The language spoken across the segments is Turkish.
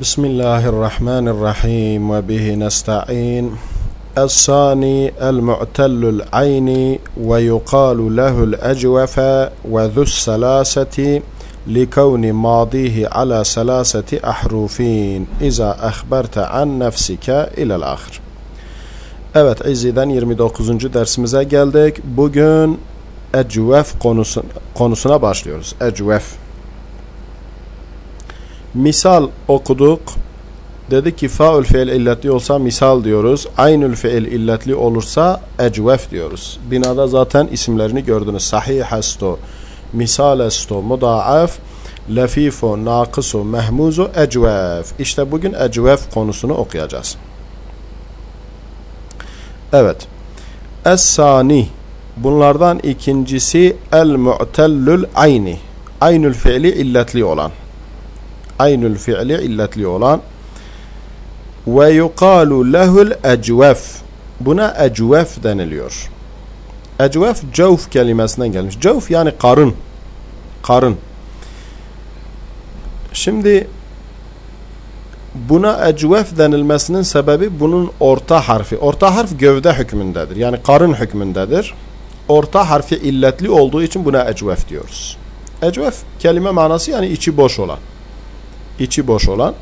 بسم الله الرحمن الرحيم وبه نستعين الصاني المعتل العين ويقال له الأجوف وذو السلاسة لكون ماضيه على سلاسة أحرفين إذا أخبرت عن نفسك إلى الآخر Evet İzzi'den 29. dersimize geldik. Bugün ecvef konusu, konusuna başlıyoruz. Ecvef. Misal okuduk. Dedi ki faül fiil illetli olsa misal diyoruz. Aynül fiil illetli olursa ecvef diyoruz. Binada zaten isimlerini gördünüz. Sahih esto, misal esto, mudaaf, lefifo, nakıso, mehmuzo, ecvef. İşte bugün ecvef konusunu okuyacağız. Evet. Es-sani. Bunlardan ikincisi el-mu'tellül ayni. Aynül fiili illetli olan. Aynül fiili illetli olan. Ve yukalu lehul ecvef. Buna ecvef deniliyor. Ecvef cevf kelimesinden gelmiş. Cevf yani karın. Karın. Şimdi buna ecvef denilmesinin sebebi bunun orta harfi. Orta harf gövde hükmündedir. Yani karın hükmündedir. Orta harfi illetli olduğu için buna ecvef diyoruz. Ecvef kelime manası yani içi boş olan. İçi boş olan.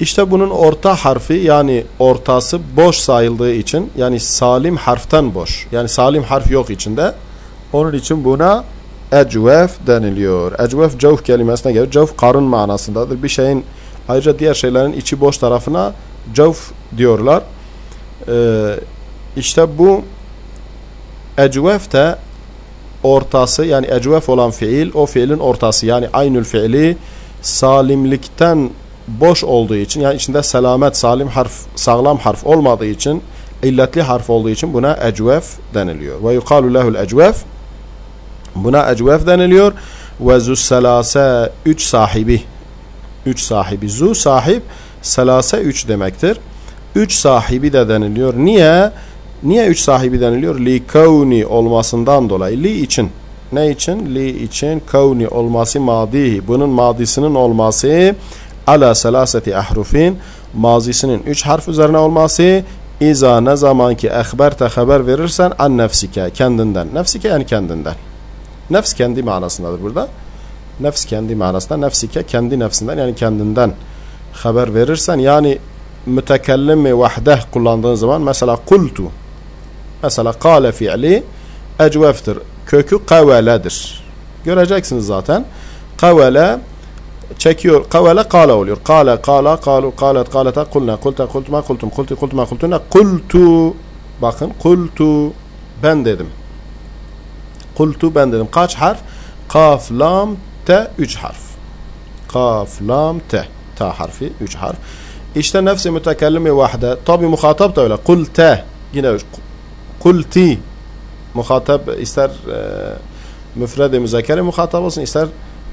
İşte bunun orta harfi yani ortası boş sayıldığı için yani salim harften boş. Yani salim harf yok içinde. Onun için buna ecvef deniliyor. Ecvef cevf kelimesine gelir. Cevf karın manasındadır. Bir şeyin ayrıca diğer şeylerin içi boş tarafına cevf diyorlar. Ee, işte bu ecvef de ortası yani ecvef olan fiil o fiilin ortası yani aynül fiili salimlikten boş olduğu için yani içinde selamet salim harf sağlam harf olmadığı için illetli harf olduğu için buna ecvef deniliyor. Ve yukalu lehul ecvef buna ecvef deniliyor. Ve züsselase üç sahibi üç sahibi zu sahip selase üç demektir. Üç sahibi de deniliyor. Niye? Niye üç sahibi deniliyor? Li kavni olmasından dolayı. Li için. Ne için? Li için kavni olması madihi. Bunun madisinin olması ala selaseti ahrufin mazisinin üç harf üzerine olması İza ne zaman ki ehberte haber verirsen an nefsike kendinden. Nefsike yani kendinden. Nefs kendi manasındadır burada. Nefs kendi manasında. Nefsike kendi nefsinden yani kendinden haber verirsen yani mütekellimi vahdeh kullandığın zaman mesela kultu mesela kale fiili ecveftir. Kökü kaveledir. Göreceksiniz zaten. Kavele çekiyor. Kavele kala oluyor. Kale kala kalu kalet kaleta kulna kulta kultuma kultum kulti kultuma kultuna kultu bakın kultu ben dedim. Kultu ben dedim. Kaç harf? Kaf, lam, te, üç harf. Kaf, lam, te. Ta harfi, üç harf. İşte nefsi mütekellimi vahde. Tabi muhatap da öyle. Kulte. Yine kulti. Muhatap ister e, müfredi müzakere muhatap olsun, ister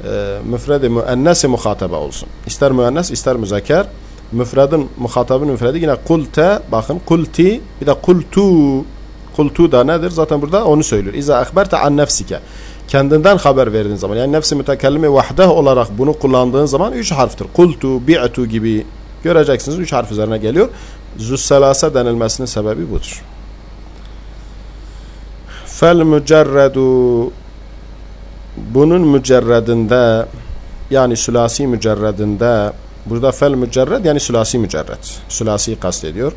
e, müfredi müennesi muhataba olsun. İster müennes, ister müzaker. Müfredin, muhatabın müfredi yine kulte, bakın kulti, bir de kultu. Kultu da nedir? Zaten burada onu söylüyor. İza akberte an nefsike. Kendinden haber verdiğin zaman. Yani nefsi mütekellimi vahdeh olarak bunu kullandığın zaman üç harftir. Kultu, bi'tu gibi göreceksiniz. Üç harf üzerine geliyor. Züsselase denilmesinin sebebi budur. Fel mücerredu bunun mücerredinde yani sülasi mücerredinde burada fel mücerred yani sülasi mücerred. Sülasiyi kastediyor.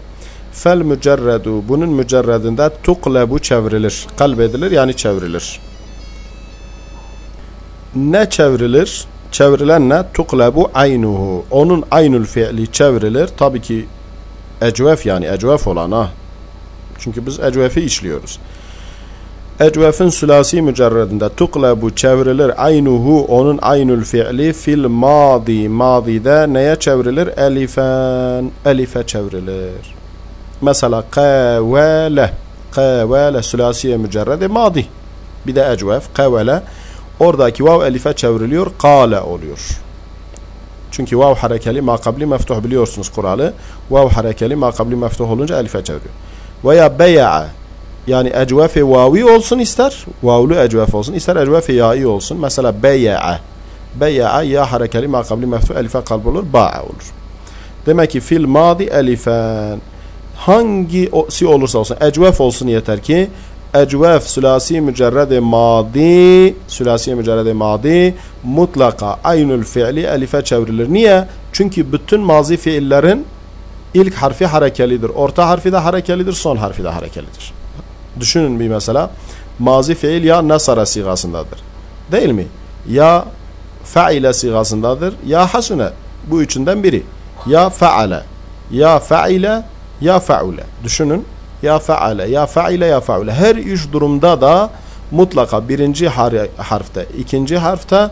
Fel mücerredu bunun mücerredinde tuklebu çevrilir. Kalbedilir yani çevrilir. Ne çevrilir? Çevrilen ne? Tuklebu aynuhu. Onun aynül fiili çevrilir. Tabii ki ecvef yani ecvef olan ha. Çünkü biz ecvefi işliyoruz. Ecvefin sülasi mücerredinde tuklebu çevrilir aynuhu onun aynül fiili fil madi madide neye çevrilir? Elifen elife çevrilir. Mesela kavale kavale sülasiye mücerrede madi bir de ecvef kavale oradaki vav elife çevriliyor kale oluyor. Çünkü vav harekeli makabli meftuh biliyorsunuz kuralı. Vav harekeli makabli meftuh olunca elife çeviriyor. Veya beya'a yani ecvefe vavi olsun ister vavlu ecvef olsun ister ecvefe ya'i olsun. Mesela beya'a beya'a ya harekeli makabli meftuh elife kalb olur ba'a olur. Demek ki fil madi elifen. Hangisi olursa olsun. Ecvef olsun yeter ki. Ecvef sülasi mücerrede madi sülasi mücerrede madi mutlaka aynül fiili elife çevrilir. Niye? Çünkü bütün mazi fiillerin ilk harfi harekelidir. Orta harfi de harekelidir. Son harfi de harekelidir. Düşünün bir mesela. Mazi fiil ya nasara sigasındadır. Değil mi? Ya faile sigasındadır ya hasune. Bu üçünden biri. Ya faale, ya faile, ya faule. Düşünün. Ya faale, ya faile, ya faule. Her üç durumda da mutlaka birinci harfte, ikinci harfte,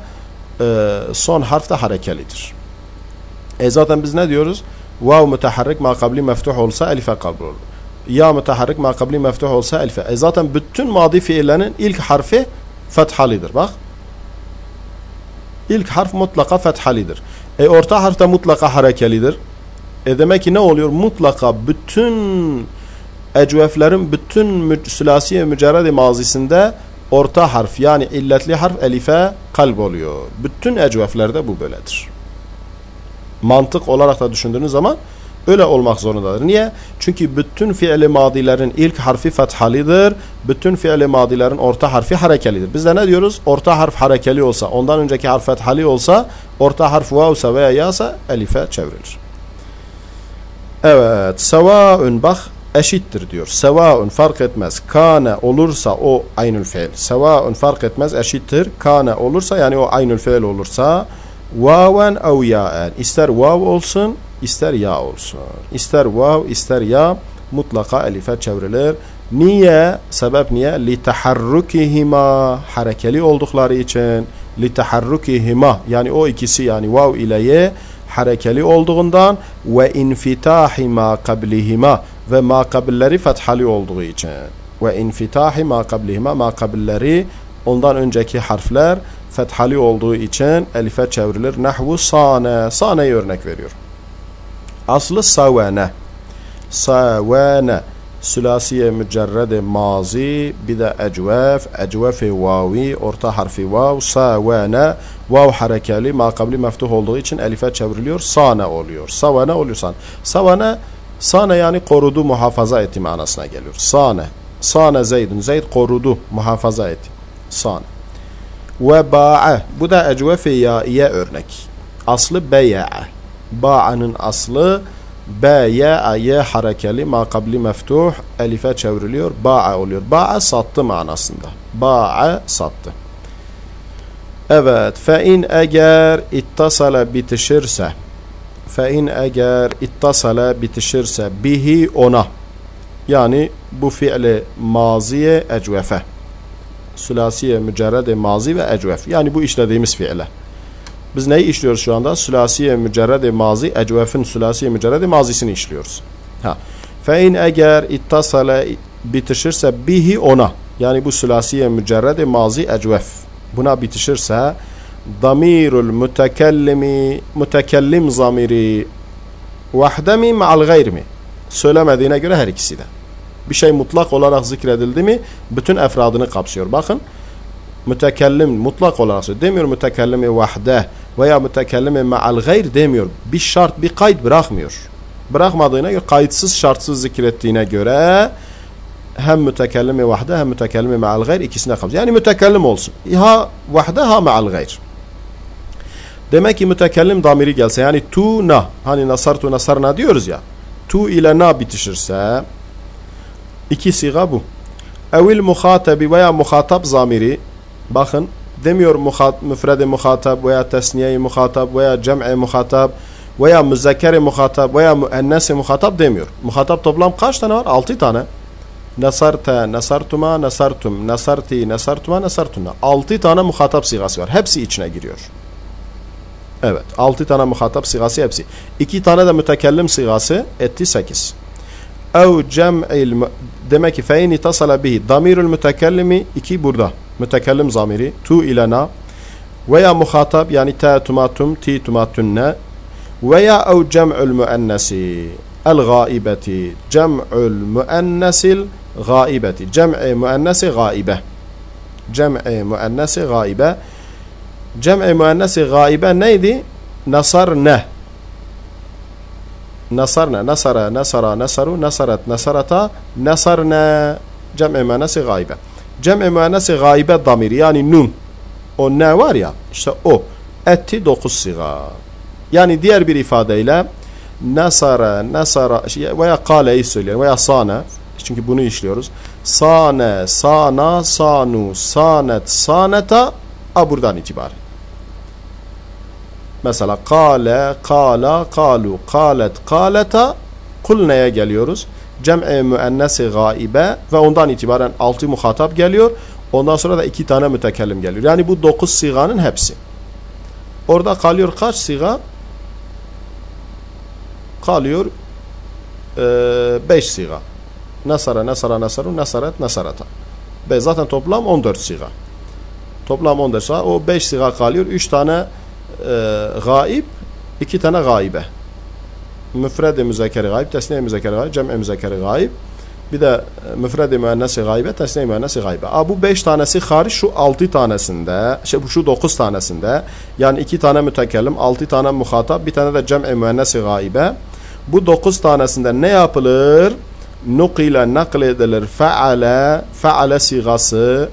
e, son harfte harekelidir. E zaten biz ne diyoruz? Vav müteharrik makabli meftuh olsa elife kabul olur. Ya müteharrik makabli meftuh olsa elife. E zaten bütün madi fiillerin ilk harfi fethalidir. Bak. İlk harf mutlaka fethalidir. E orta harf de mutlaka harekelidir. E demek ki ne oluyor? Mutlaka bütün ecveflerin bütün sülasiye mücerredi mazisinde orta harf yani illetli harf elife kalp oluyor. Bütün ecveflerde bu böyledir. Mantık olarak da düşündüğünüz zaman öyle olmak zorundadır. Niye? Çünkü bütün fiili madilerin ilk harfi fethalidir. Bütün fiili madilerin orta harfi harekelidir. Biz de ne diyoruz? Orta harf harekeli olsa, ondan önceki harf fethali olsa, orta harf vavsa veya yasa elife çevrilir. Evet. Sevaun bak eşittir diyor. Sevaun fark etmez. Kane olursa o aynül fiil. Sevaun fark etmez eşittir. Kane olursa yani o aynül fiil olursa vaven ev yaen. İster vav olsun ister ya olsun. İster vav ister ya mutlaka elife çevrilir. Niye? Sebep niye? Li taharrukihima harekeli oldukları için li taharrukihima yani o ikisi yani vav ile ye harekeli olduğundan ve infitahi ma kablihima ve ma kabilleri fethali olduğu için ve infitahi ma kablihima ma kabilleri ondan önceki harfler fethali olduğu için elife çevrilir. Nahvu sane. Sane'yi örnek veriyor. Aslı savene. Savene. Sülasiye mücerrede mazi bir de ecvef, ecvefi vavi, orta harfi vav, savene, vav harekeli, makabli meftuh olduğu için elife çevriliyor, sane oluyor. Savane oluyor san. Savane, sane yani korudu, muhafaza etti manasına geliyor. Sane, sane zeydun, zeyd korudu, muhafaza etti. Sane. Ve ba'a, bu da ecvefi yaiye örnek. Aslı beya'a. Ba'anın aslı, B, ya, ye harekeli, makabli meftuh, elife çevriliyor, ba'a oluyor. Ba'a sattı manasında. Ba'a sattı. Evet, fe in eğer ittasala bitişirse, fe in eğer ittasala bitişirse, bihi ona, yani bu fiili maziye ecvefe, sülasiye mücerrede mazi ve ecvef, yani bu işlediğimiz fiile. Biz neyi işliyoruz şu anda? Sülasiye mücerrede mazi, ecvefin sülasiye mücerrede mazisini işliyoruz. Ha. Fe in eğer ittasale bitişirse bihi ona. Yani bu sülasiye mücerrede mazi ecvef. Buna bitişirse damirul mütekellimi mütekellim zamiri vahde mi ma'al gayr mi? Söylemediğine göre her ikisi de. Bir şey mutlak olarak zikredildi mi bütün efradını kapsıyor. Bakın mütekellim mutlak olarak söylüyor. Demiyor mütekellimi vahde veya mütekellimi ma'al gayr demiyor. Bir şart, bir kayıt bırakmıyor. Bırakmadığına göre, kayıtsız şartsız zikrettiğine göre hem mütekellimi vahde hem mütekellimi ma'al gayr ikisine kapsıyor. Yani mütekellim olsun. Ha vahde ha ma'al gayr. Demek ki mütekellim damiri gelse yani tu na hani nasartu nasarna diyoruz ya tu ile na bitişirse iki siga bu. Evil muhatabi veya muhatap zamiri bakın demiyor muhat, müfrede muhatap veya tesniye muhatap veya cem'e muhatap veya müzekkere muhatap veya müennese muhatap demiyor. Muhatap toplam kaç tane var? Altı tane. Nasarte, nasartuma, nasartum, nasarti, nasartuma, nasartuna. Altı tane muhatap sigası var. Hepsi içine giriyor. Evet. Altı tane muhatap sigası hepsi. İki tane de mütekellim sigası etti sekiz. Ev cem'il demek ki feyn itasala bihi. Damirul mütekellimi iki burada mütekellim zamiri tu ilena veya muhatap yani ta tumatum ti tumatunne veya ev cem'ül müennesi el gaibeti cem'ül müennesil gaibeti cem'i müennesi gaibe cem'i müennesi gaibe cem'i müennesi gaibe neydi? Nasar ne? nasarna, nasara, nasara, nasaru, nasarat, nasarata, nasarna cem'i müennesi gaybe. Cem'i müennesi gaybe damir yani nun. O ne var ya işte o. Etti dokuz siga. Yani diğer bir ifadeyle nasara, nasara veya kaleyi söyleyelim veya sana çünkü bunu işliyoruz. Sane, sana, sanu, sanet, saneta a buradan itibaren. Mesela kale, kala, kalu, kalet, kaleta kulneye geliyoruz. Cem'i müennesi gaibe ve ondan itibaren altı muhatap geliyor. Ondan sonra da iki tane mütekellim geliyor. Yani bu dokuz siganın hepsi. Orada kalıyor kaç siga? Kalıyor e, beş siga. Nasara, nasara, nasaru, nasaret, nasarata. Ve zaten toplam 14 siga. Toplam 14 siga. O 5 siga kalıyor. 3 tane e, gaib, 2 tane gaibe. Müfred-i müzekeri gaib, tesniye müzekeri gaib, cem'i müzekeri gaib. Bir de e, müfred-i müennesi gaybe, tesniye müennesi gaybe. Aa, bu beş tanesi hariç şu altı tanesinde, şey, şu dokuz tanesinde, yani iki tane mütekellim, altı tane muhatap, bir tane de cem'i müennesi gaybe. Bu dokuz tanesinde ne yapılır? Nukile nakledilir feale, feale sigası,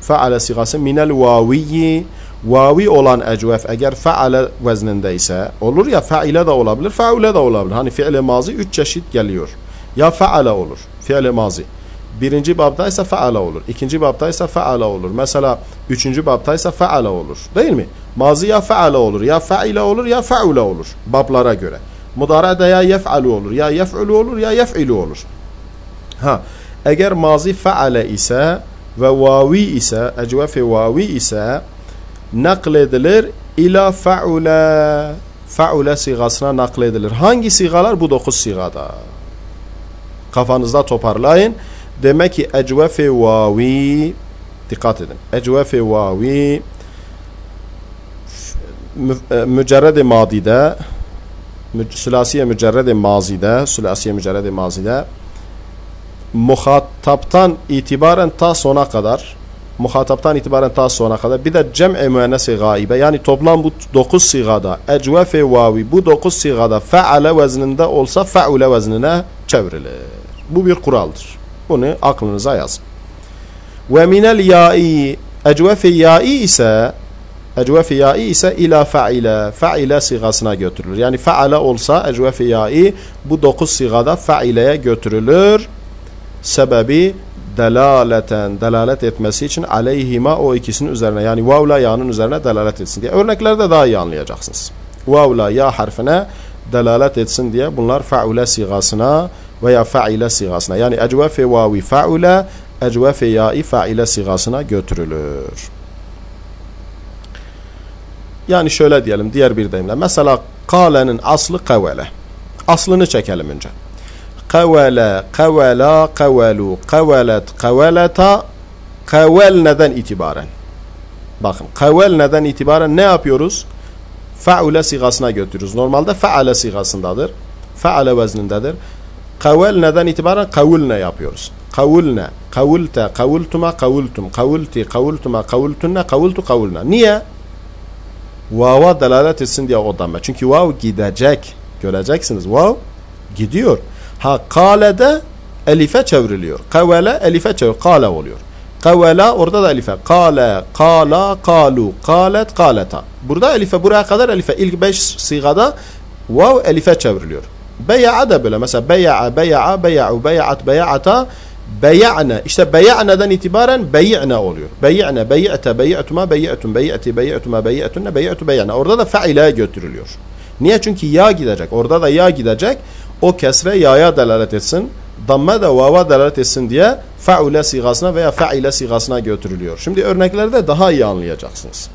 feale sigası minel vaviyyi, vavi olan ecvef eğer feale veznindeyse, olur ya feile de olabilir, feule de olabilir. Hani fiili mazi üç çeşit geliyor. Ya feale olur, fiili mazi. Birinci babda ise feale olur. İkinci babda ise feale olur. Mesela üçüncü babda ise feale olur. Değil mi? Mazi ya feale olur, ya feile olur, ya feule olur. Bablara göre. Mudara'da ya yef'alu olur, ya yef'ulu olur, ya yef'ilu olur. Ha, eğer mazi feale ise ve vavi ise, ecvefi vavi ise nakledilir ila fe'ule fe'ule sigasına nakledilir. Hangi sigalar? Bu dokuz sigada. Kafanızda toparlayın. Demek ki ecvefi vavi dikkat edin. Ecvefi vavi mücerred-i madide sülasiye mücerred-i mazide sülasiye mücerred-i mazide muhataptan itibaren ta sona kadar muhataptan itibaren ta sona kadar bir de cem'i müennesi gaibe yani toplam bu 9 sigada ecvefe vavi bu 9 sigada feale vezninde olsa feule veznine çevrilir. Bu bir kuraldır. Bunu aklınıza yazın. Ve minel ya'i ecvefe ya'i ise ecvefe ya'i ise ila fa'ile fa'ile sigasına götürülür. Yani fa'ale olsa ecvefe ya'i bu 9 sigada fa'ileye götürülür. Sebebi delaleten delalet etmesi için aleyhima o ikisinin üzerine yani vavla ya'nın üzerine delalet etsin diye. Örneklerde daha iyi anlayacaksınız. Vavla ya harfine delalet etsin diye bunlar fa'ule sigasına veya fa'ile sigasına yani ecvefe vavi fa'ule ecvefe ya'i fa'ile sigasına götürülür. Yani şöyle diyelim diğer bir deyimle. Mesela kalenin aslı kavele. Aslını çekelim önce. Kavele, kavela, kavelu, kavelet, kaveleta, kavel neden itibaren? Bakın kavel neden itibaren ne yapıyoruz? Fa'ule sigasına götürürüz. Normalde fa'ale sigasındadır. Fa'ale veznindedir. Kavel neden itibaren kavulne yapıyoruz. Kavulne, kavulte, kavultuma, kavultum, kavulti, kavultuma, kavultunne, kavultu, kavulna. Niye? Vava delalet etsin diye o damme. Çünkü vav gidecek. Göreceksiniz. Vav gidiyor. Ha kalede elife çevriliyor. Kavele elife çevir. Kale oluyor. Kavela orada da elife. Kale, kala, kalu, kalet, kaleta. Burada elife buraya kadar elife. İlk beş sigada vav elife çevriliyor. Beya'a da böyle. Mesela beya'a, beya'a, beya'u, beya'at, beya'ata, beya'ne. İşte beya'neden itibaren beyi'ne oluyor. Beyi'ne, beyi'te, beyi'tuma, beyi'tum, beyi'ti, beyi'tuma, beyi'tunne, beyi'tu, beyi'ne. Orada da fe'ile götürülüyor. Niye? Çünkü ya gidecek. Orada da ya gidecek. O kesre ya'ya delalet etsin. Damme de vava delalet etsin diye fe'ule sigasına veya fe'ile sigasına götürülüyor. Şimdi örneklerde daha iyi anlayacaksınız.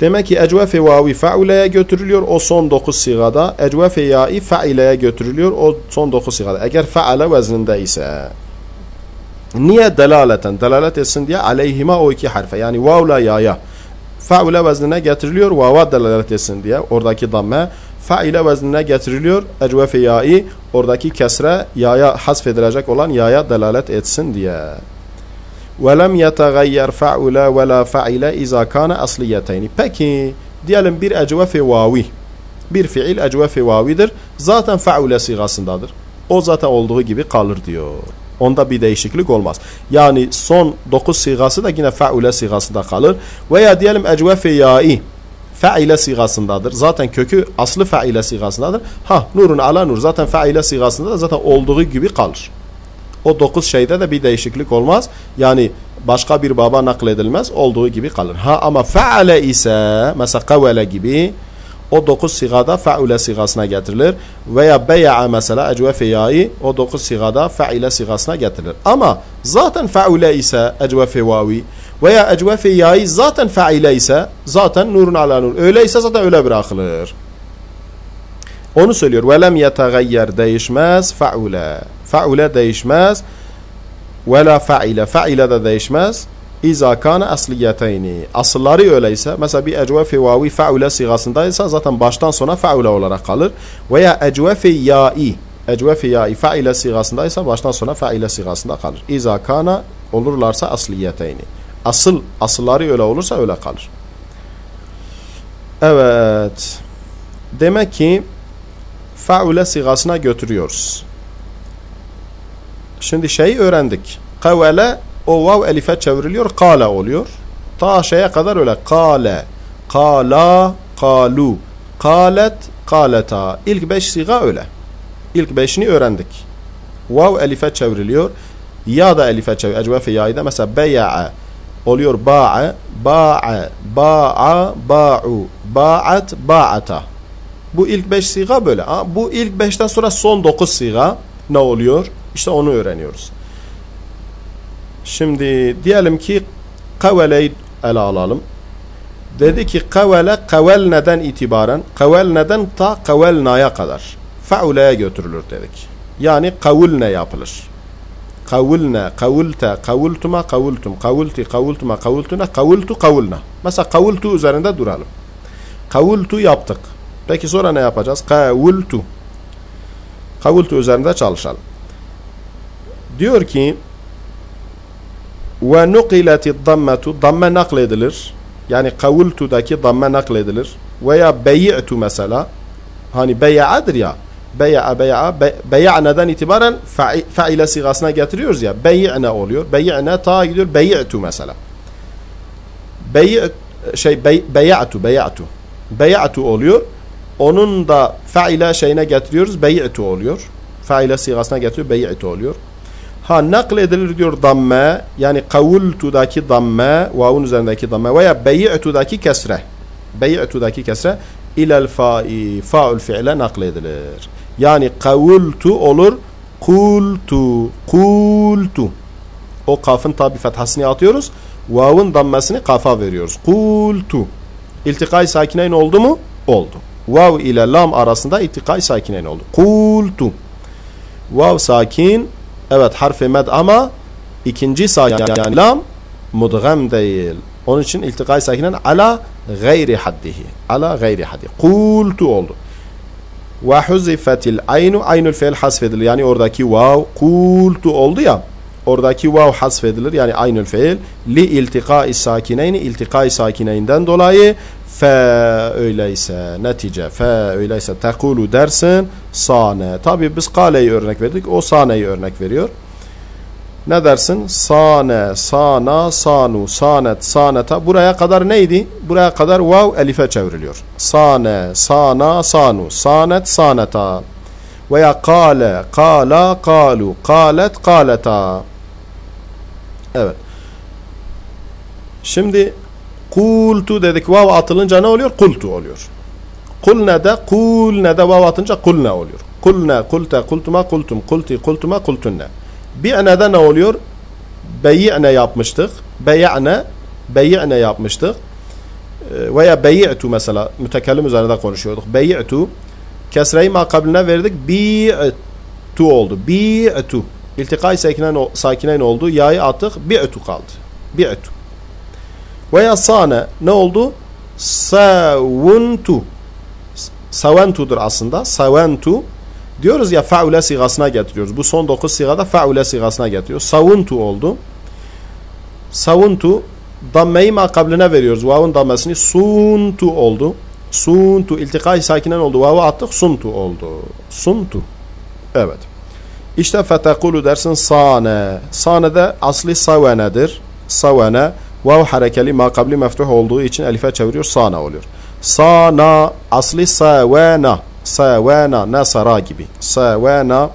Demek ki ecvefe vavi fe'uleye götürülüyor o son dokuz sigada. Ecvefe ya'i fe'ileye götürülüyor o son dokuz sigada. Eğer fe'ale vezninde ise. Niye delaleten? Delalet etsin diye aleyhima o iki harfe. Yani vavla ya'ya. Fe'ule veznine getiriliyor vava delalet etsin diye. Oradaki damme Fe'ile veznine getiriliyor. Ecvefe ya'i oradaki kesre ya'ya hasfedilecek olan ya'ya delalet etsin diye. وَلَمْ يَتَغَيَّرْ فَعُلَ وَلَا فَعِلَ اِذَا كَانَ أَصْلِيَتَيْنِ Peki diyelim bir ecvefi vavi bir fiil ecvefi vavidir. Zaten feule sigasındadır. O zaten olduğu gibi kalır diyor. Onda bir değişiklik olmaz. Yani son 9 sigası da yine feule sigasında kalır. Veya diyelim ecvefi ya'i faile sigasındadır. Zaten kökü aslı faile sigasındadır. Ha nurun ala nur zaten faile sigasında da zaten olduğu gibi kalır. O dokuz şeyde de bir değişiklik olmaz. Yani başka bir baba nakledilmez. Olduğu gibi kalır. Ha ama faale ise mesela kavele gibi o dokuz sigada faule sigasına getirilir. Veya beya'a mesela ecvefe ya'i o dokuz sigada faile sigasına getirilir. Ama zaten faule ise ecvefe vavi veya ecvefe ya'i zaten faile ise zaten nurun ala nur. Öyleyse zaten öyle bırakılır. Onu söylüyor. Velem yetagayyer değişmez faule. Faule değişmez. Ve la faile. Faile de değişmez. İza kana asliyeteyni. Asılları öyleyse mesela bir ecvefi vavi faule sigasındaysa zaten baştan sona faule olarak kalır. Veya ecvefi ya'i. Ecvefi ya'i faile sigasındaysa baştan sona faile sigasında kalır. İza kana olurlarsa asliyeteyni. Asıl, asılları öyle olursa öyle kalır. Evet. Demek ki faule sigasına götürüyoruz. Şimdi şeyi öğrendik. Kavele o vav elife çevriliyor. Kala oluyor. Ta şeye kadar öyle. Kale, kala, kalu, kalet, kaleta. İlk beş siga öyle. İlk beşini öğrendik. Vav elife çevriliyor. Ya da elife çevriliyor. Ecvefe yayda mesela beya'a oluyor ba'a, ba'a, ba'a, ba'u, ba'at, ba'ata. Bu ilk beş siga böyle. Bu ilk beşten sonra son dokuz siga ne oluyor? İşte onu öğreniyoruz. Şimdi diyelim ki kaveleyi ele alalım. Dedi ki kavele kavel neden itibaren kavel neden ta kavel naya kadar fauleye götürülür dedik. Yani kavul ne yapılır. Kavulne, kavulte, kavultuma, kavultum, kavulti, kavultuma, kavultuna, kavultu, kavulna. Mesela kavultu üzerinde duralım. Kavultu yaptık. Peki sonra ne yapacağız? Kavultu. Kavultu üzerinde çalışalım. Diyor ki ve nukileti dammetu damme nakledilir. Yani kavultu'daki damme nakledilir. Veya beyi'tu mesela. Hani beya'adır ya. Beya'a beya'a beya'neden itibaren faile sigasına getiriyoruz ya. Beyi'ne oluyor. Beyi'ne ta gidiyor. Beyi'tu mesela. Beyi şey bey, beya'tu beya'tu. Beya'tu oluyor. Onun da faile şeyine getiriyoruz. Beyi'tu oluyor. Faile sigasına getiriyor. Beyi'tu oluyor. Ha nakledilir diyor damme yani kavultu'daki damme vavun üzerindeki damme veya beyi'tu'daki kesre. Beyi'tu'daki kesre ilel fa'i fa'ül fi'le nakledilir. Yani kavultu olur kultu kultu. O kafın tabi fethasını atıyoruz. Vavun dammesini kafa veriyoruz. Kultu. İltikay sakineyn oldu mu? Oldu. Vav ile lam arasında iltikay sakineyn oldu. Kultu. Vav sakin Evet harfi med ama ikinci sakin yani lam mudgam değil. Onun için iltikay sakinen ala gayri haddihi. Ala gayri haddi. Kultu oldu. Ve huzifetil aynu aynul fiil hasfedilir. Yani oradaki vav kultu oldu ya. Oradaki vav hasfedilir. Yani aynul fiil li iltikai sakineyni iltikai sakineyinden dolayı fe öyleyse netice fe öyleyse tekulu dersin sane. Tabi biz kaleyi örnek verdik. O saneyi örnek veriyor. Ne dersin? Sane, sana, sanu, sanet, saneta. Buraya kadar neydi? Buraya kadar vav elife çevriliyor. Sane, sana, sanu, sanet, saneta. Veya kale, kala, kalu, kalet, kaleta. Evet. Şimdi kultu dedik vav atılınca ne oluyor? Kultu oluyor. Kulne de kul ne de vav atınca kulne oluyor. Kulne, kulte, kultuma, kultum, kulti, kultuma, kultunne. Bi'ne'de ne oluyor? Beyi'ne yapmıştık. Beyi'ne, beyi'ne yapmıştık. Ee, veya beyi'tu mesela mütekellim üzerinde konuşuyorduk. Beyi'tu kesreyi makabline verdik. Bi'tu oldu. Bi'tu. İltikay sakinen, sakinen oldu. Ya'yı attık. Bi'tu kaldı. Bi'tu. Veya sane ne oldu? Savuntu. Saventudur aslında. Saventu. Diyoruz ya faule sigasına getiriyoruz. Bu son dokuz sigada faule sigasına getiriyoruz. Savuntu oldu. Savuntu dammeyi makabline veriyoruz. Vavun dammesini suntu oldu. Suntu iltikai sakinen oldu. Vavu attık suntu oldu. Suntu. Evet. İşte fetekulu dersin sane. Sane de asli savenedir. Savene. Vav harekeli makabli meftuh olduğu için elife çeviriyor. Sana oluyor. Sana asli savena. Savena. Nasara gibi. Savena.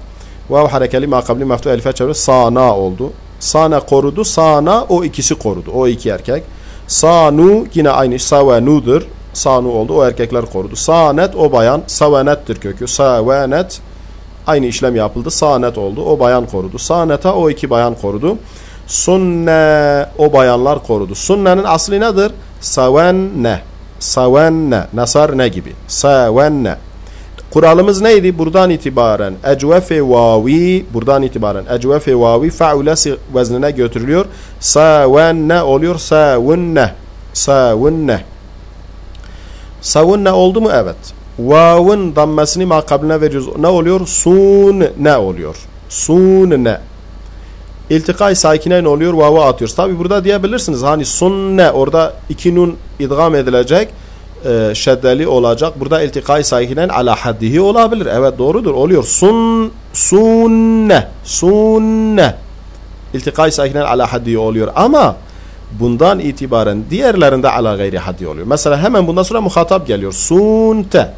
Vav harekeli makabli meftuh elife çeviriyor. Sana oldu. Sana korudu. Sana o ikisi korudu. O iki erkek. Sanu yine aynı savenudur. Sanu oldu. O erkekler korudu. Sanet o bayan. Savenettir kökü. Savenet aynı işlem yapıldı. Sanet oldu. O bayan korudu. Saneta o iki bayan korudu. Sunne o bayanlar korudu. Sunnenin aslı nedir? Savenne. Savenne. Nasar ne gibi? Savenne. Kuralımız neydi? Buradan itibaren ecvefe vavi buradan itibaren ecvefe vavi faule veznine götürülüyor. Savenne oluyor. Savunne. Savunne. Savunne oldu mu? Evet. Vav'ın dammesini makabline veriyoruz. Ne oluyor? Sun ne oluyor? Sun ne. İltikay sakine ne oluyor? Vav'a atıyoruz. Tabi burada diyebilirsiniz. Hani sun ne? Orada iki nun idgam edilecek. E, şeddeli olacak. Burada iltikay sakinen ala haddihi olabilir. Evet doğrudur. Oluyor. Sun sunne. Sunne. İltikay sakinen ala haddihi oluyor. Ama bundan itibaren diğerlerinde ala gayri haddi oluyor. Mesela hemen bundan sonra muhatap geliyor. Sunte.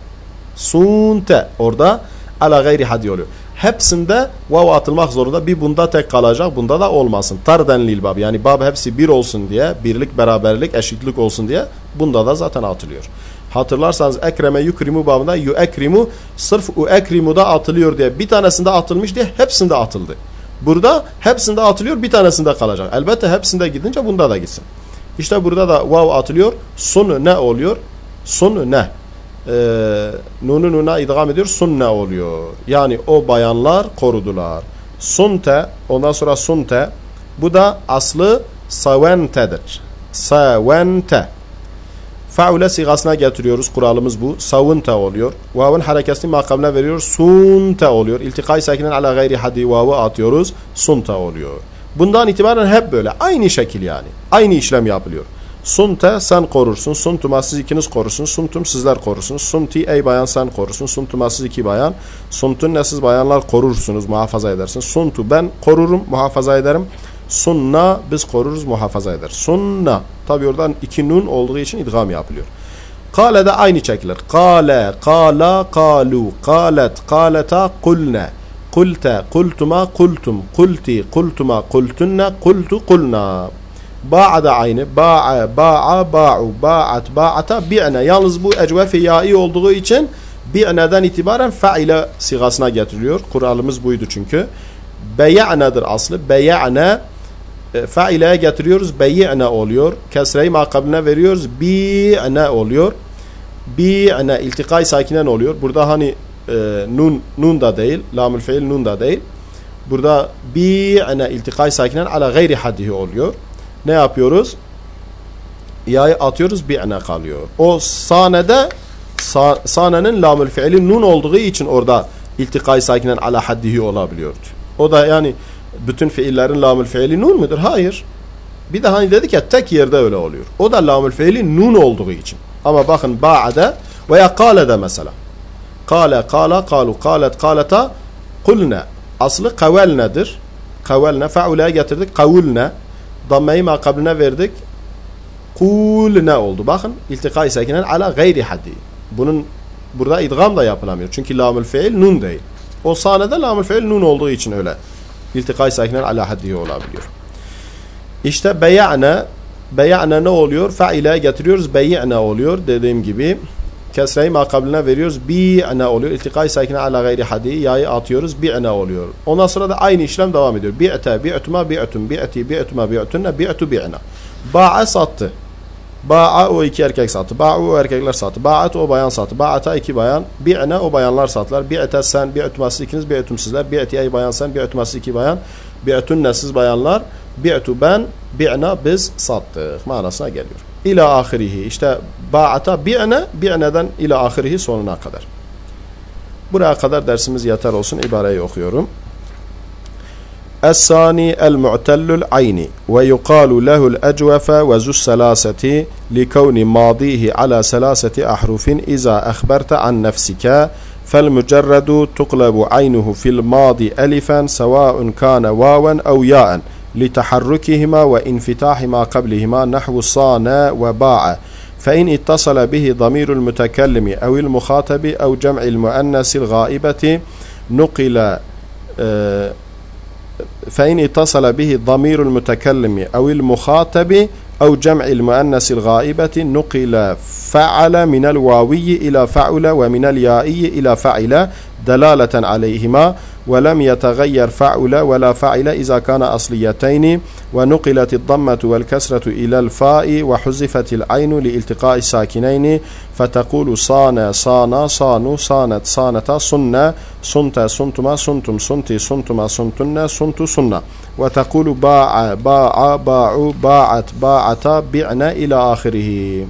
Sunte. Orada ala gayri haddi oluyor. Hepsinde vav atılmak zorunda. Bir bunda tek kalacak. Bunda da olmasın. Tarden lil bab. Yani bab hepsi bir olsun diye. Birlik, beraberlik, eşitlik olsun diye. Bunda da zaten atılıyor. Hatırlarsanız ekreme yukrimu babında yu ekrimu sırf u ekrimu da atılıyor diye. Bir tanesinde atılmış diye hepsinde atıldı. Burada hepsinde atılıyor bir tanesinde kalacak. Elbette hepsinde gidince bunda da gitsin. İşte burada da vav atılıyor. Sun ne oluyor? Sun ne? Ee, nunu nuna idgam ediyor. Sun ne oluyor? Yani o bayanlar korudular. Sunte ondan sonra sunte bu da aslı saventedir. Savente. Faule sigasına getiriyoruz. Kuralımız bu. Savunte oluyor. Vav'ın harekesini makamına veriyoruz. Sunte oluyor. İltikay sakinen ala gayri hadi vav'ı atıyoruz. Sunte oluyor. Bundan itibaren hep böyle. Aynı şekil yani. Aynı işlem yapılıyor. Sunte sen korursun. Suntuma siz ikiniz korursun. Suntum sizler korursunuz. Sunti ey bayan sen korursun. Suntuma siz iki bayan. Suntun ne siz bayanlar korursunuz, muhafaza edersiniz. Suntu ben korurum, muhafaza ederim. Sunna biz koruruz, muhafaza eder. Sunna. Tabi oradan iki nun olduğu için idgam yapılıyor. Kale de aynı şekilde. Kale, kala, kalu, kalet, kaleta, kulne. Kulte, kultuma, kultum, kulti, kultuma, kultunne, kultu, kulna. Ba'a da aynı. Ba'a, ba'a, ba'u, ba'at, ba'ata, bi'ne. Yalnız bu ecvefi ya'i olduğu için bi'neden itibaren fa'ile sigasına getiriliyor. Kuralımız buydu çünkü. Beya'nedir aslı. Beya'ne e, faileye getiriyoruz. Beyi'ne oluyor. Kesreyi makabline veriyoruz. Bi'ne oluyor. Bi'ne iltikay sakinen oluyor. Burada hani e, nun nun da değil. Lamül fiil nun da değil. Burada bi'ne iltikay sakinen ala gayri haddihi oluyor. Ne yapıyoruz? Ya'yı atıyoruz bi'ne kalıyor. O sanede sa, sanenin lamül fiili nun olduğu için orada iltikay sakinen ala haddihi olabiliyordu. O da yani bütün fiillerin lamül fiili nun mudur? Hayır. Bir de hani dedik ya tek yerde öyle oluyor. O da lamül fiili nun olduğu için. Ama bakın ba'de veya kâle'de mesela. Kâle, kâla, kâlu, kâlet, kâleta, kulne. Aslı kavelnedir. Kavelne. Fe'uleye getirdik. Kavulne. Dammeyi makabline verdik. Kulne oldu. Bakın iltika-i sakinen ala gayri haddi. Bunun burada idgam da yapılamıyor. Çünkü lamül fiil nun değil. O sahnede lamül fiil nun olduğu için öyle. İltikay sakinen ala haddihi olabiliyor. İşte beya'ne beya'ne ne oluyor? Faile getiriyoruz. Bey'ne oluyor. Dediğim gibi kesreyi makabline veriyoruz. Bi'ne oluyor. İltikay sakine ala gayri hadi. Ya'yı atıyoruz. Bi'ne oluyor. Ondan sonra da aynı işlem devam ediyor. Bi'te, bi'tuma, bi'tum, bi'ti, bi'tuma, bi'tunne, bi'tu, bi'na. Ba'a sattı. Ba'a o iki erkek sattı. Ba'a o erkekler sattı. Ba'at o bayan sattı. Ba'ata iki bayan. Bi'ne o bayanlar sattılar. Bi'te sen, bi'tuma siz ikiniz, bi'tum sizler. Bi'ti ey bayan sen, bi'tuma siz iki bayan. Bi'tunne siz bayanlar. Bi'tu ben, bi'na biz sattık manasına geliyor İla ahirihi. İşte ba'ata bi'ne, bi'neden ila ahirihi sonuna kadar. Buraya kadar dersimiz yeter olsun. İbareyi okuyorum. الثاني المعتل العين ويقال له الأجوف وذو السلاسة لكون ماضيه على ثلاثة أحرف إذا أخبرت عن نفسك فالمجرد تقلب عينه في الماضي ألفا سواء كان واوا أو ياء لتحركهما وانفتاح ما قبلهما نحو صان وباع. فإن اتصل به ضمير المتكلم أو المخاطب أو جمع المؤنث الغائبة نقل فإن اتصل به ضمير المتكلم أو المخاطب أو جمع المؤنث الغائبة نقل فعل من الواوي إلى فعل ومن اليائي إلى فعل دلالة عليهما. ولم يتغير فعل ولا فعل إذا كان أصليتين ونقلت الضمة والكسرة إلى الفاء وحذفت العين لالتقاء الساكنين فتقول صان صان صانوا صانت صانتا صنا صنت صنتما صنتم صنتي صنتما صنتن صنت صنا وتقول باع باع باعوا باعت باعتا بعنا إلى آخره.